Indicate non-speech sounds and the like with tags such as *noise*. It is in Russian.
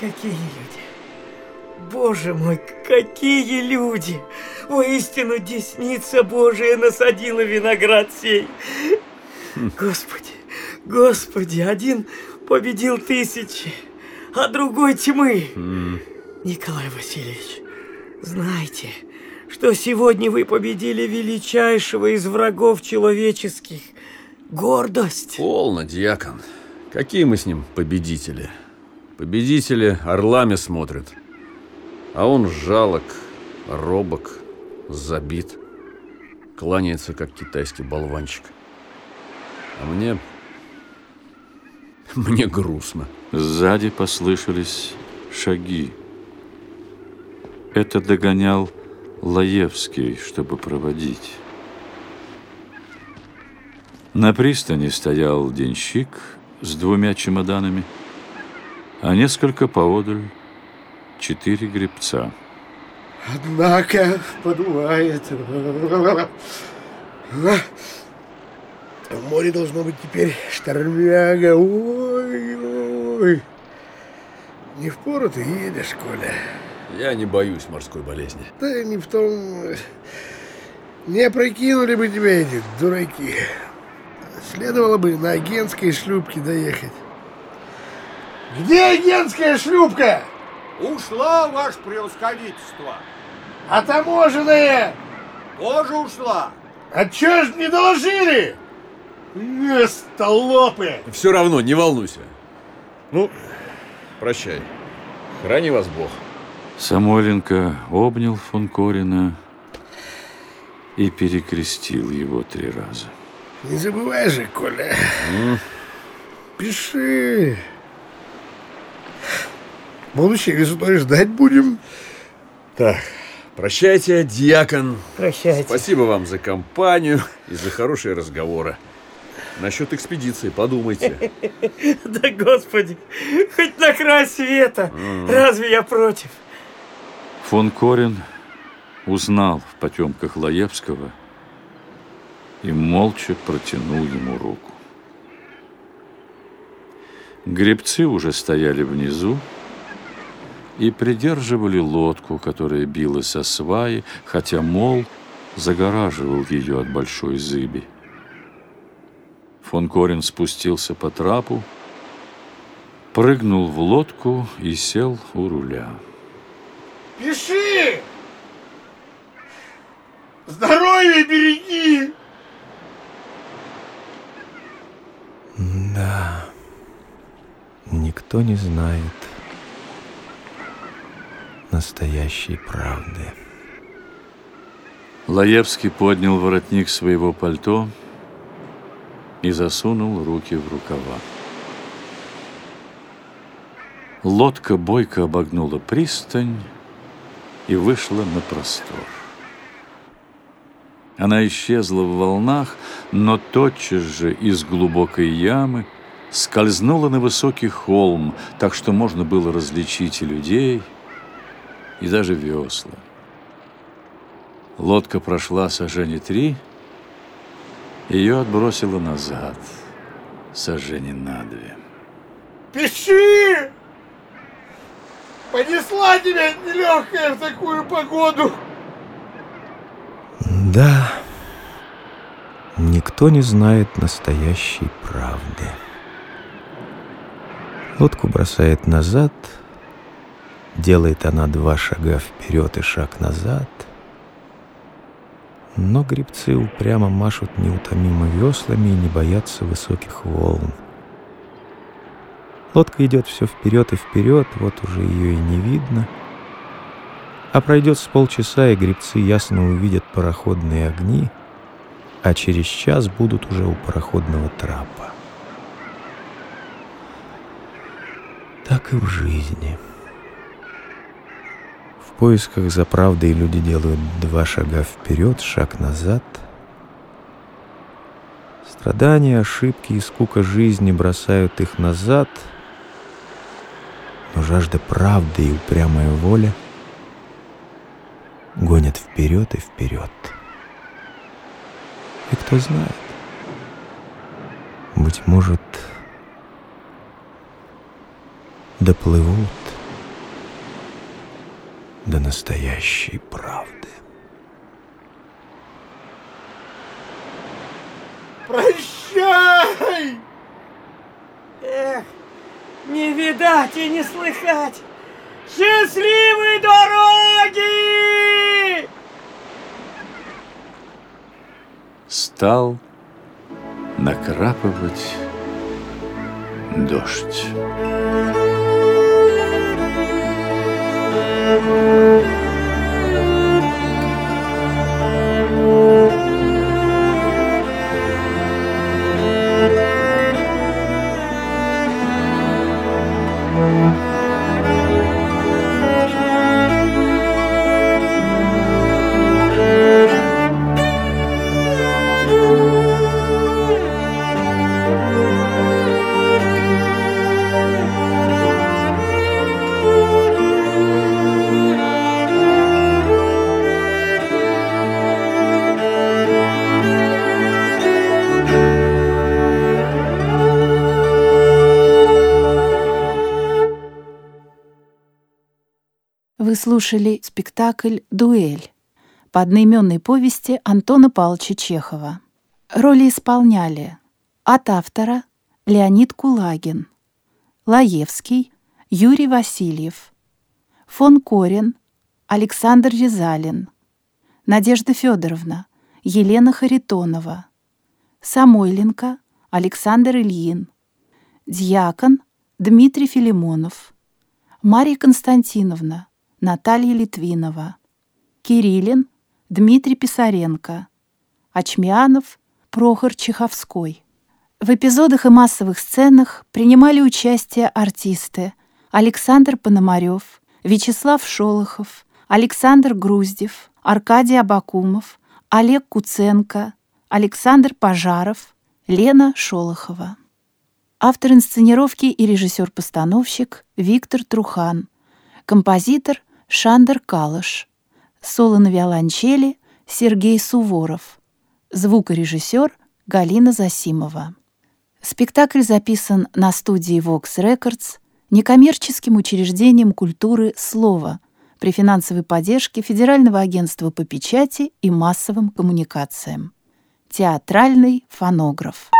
Какие люди! Боже мой, какие люди! Воистину, десница Божия насадила виноград сей. Господи, Господи, один победил тысячи, а другой тьмы. Николай Васильевич, знайте, что сегодня вы победили величайшего из врагов человеческих – гордость. Полно, дьякон. Какие мы с ним победители? Победители орлами смотрят. А он жалок, робок, забит. Кланяется, как китайский болванчик. А мне... *laughs* Мне грустно. Сзади послышались шаги. Это догонял Лаевский, чтобы проводить. На пристани стоял денщик с двумя чемоданами, а несколько поодаль четыре гребца. Однако подувает. В море должно быть теперь штормяга. Ой, ой. Не в пору ты едешь, Коля. Я не боюсь морской болезни. Да не в том... Не опрокинули бы тебя эти дураки. Следовало бы на агентской шлюпке доехать. Где агентская шлюпка? Ушла, ваше превосходительство. А таможенная? Тоже ушла. А чё ж не доложили? Не, столопы! Все равно, не волнуйся. Ну, прощай. Храни вас Бог. Самойленко обнял фон Корина и перекрестил его три раза. Не забывай же, Коля. Пиши. Будущее весной ждать будем. Так, прощайте, дьякон. Прощайте. Спасибо вам за компанию и за хорошие разговоры. Насчет экспедиции подумайте. *laughs* Да господи, хоть на край света. Разве я против? Фон Корин узнал в потемках Лаевского и молча протянул ему руку. Гребцы уже стояли внизу и придерживали лодку, которая билась со сваи, хотя мол загораживал ее от большой зыби. Фон Корин спустился по трапу, прыгнул в лодку и сел у руля. Пиши! Здоровье береги! Да, никто не знает настоящей правды. Лаевский поднял воротник своего пальто и засунул руки в рукава. Лодка бойко обогнула пристань и вышла на простор. Она исчезла в волнах, но тотчас же из глубокой ямы скользнула на высокий холм, так что можно было различить и людей, и даже весла. Лодка прошла сожжение три, ее отбросило назад, сожжение на две. Пиши! Понесла тебя нелегкая в такую погоду. Да, никто не знает настоящей правды. Лодку бросает назад, делает она два шага вперед и шаг назад, но грибцы упрямо машут неутомимо веслами и не боятся высоких волн. Лодка идет все вперед и вперед, вот уже ее и не видно — а пройдет с полчаса, и грибцы ясно увидят пароходные огни, а через час будут уже у пароходного трапа. Так и в жизни. Поисках за правдой люди делают два шага вперед, шаг назад. Страдания, ошибки и скука жизни бросают их назад, но жажда правды и упрямая воля — гонят вперед и вперед. И кто знает, быть может, доплывут до настоящей правды. Прощай! Эх, не видать и не слыхать! Счастливой дороги! Стал накрапывать дождь. Música Слушали спектакль «Дуэль» по одноименной повести Антона Павловича Чехова. Роли исполняли от автора Леонид Кулагин, Лаевский Юрий Васильев, фон Корин Александр Резалин, Надежда Федоровна Елена Харитонова, Самойленко Александр Ильин, Дьякон Дмитрий Филимонов, Мария Константиновна Наталья Литвинова, Кириллин Дмитрий Писаренко, Очмянов Прохор Чеховской. В эпизодах и массовых сценах принимали участие артисты Александр Пономарев, Вячеслав Шолохов, Александр Груздев, Аркадий Абакумов, Олег Куценко, Александр Пожаров, Лена Шолохова. Автор инсценировки и режиссер-постановщик Виктор Трухан. Композитор Шандер Калыш. Соло на виолончели Сергей Суворов. Звукорежиссер Галина Засимова. Спектакль записан на студии Vox Records некоммерческим учреждением культуры «Слово» при финансовой поддержке Федерального агентства по печати и массовым коммуникациям. Театральный фонограф.